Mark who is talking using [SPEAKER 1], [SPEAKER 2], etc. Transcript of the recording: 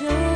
[SPEAKER 1] show.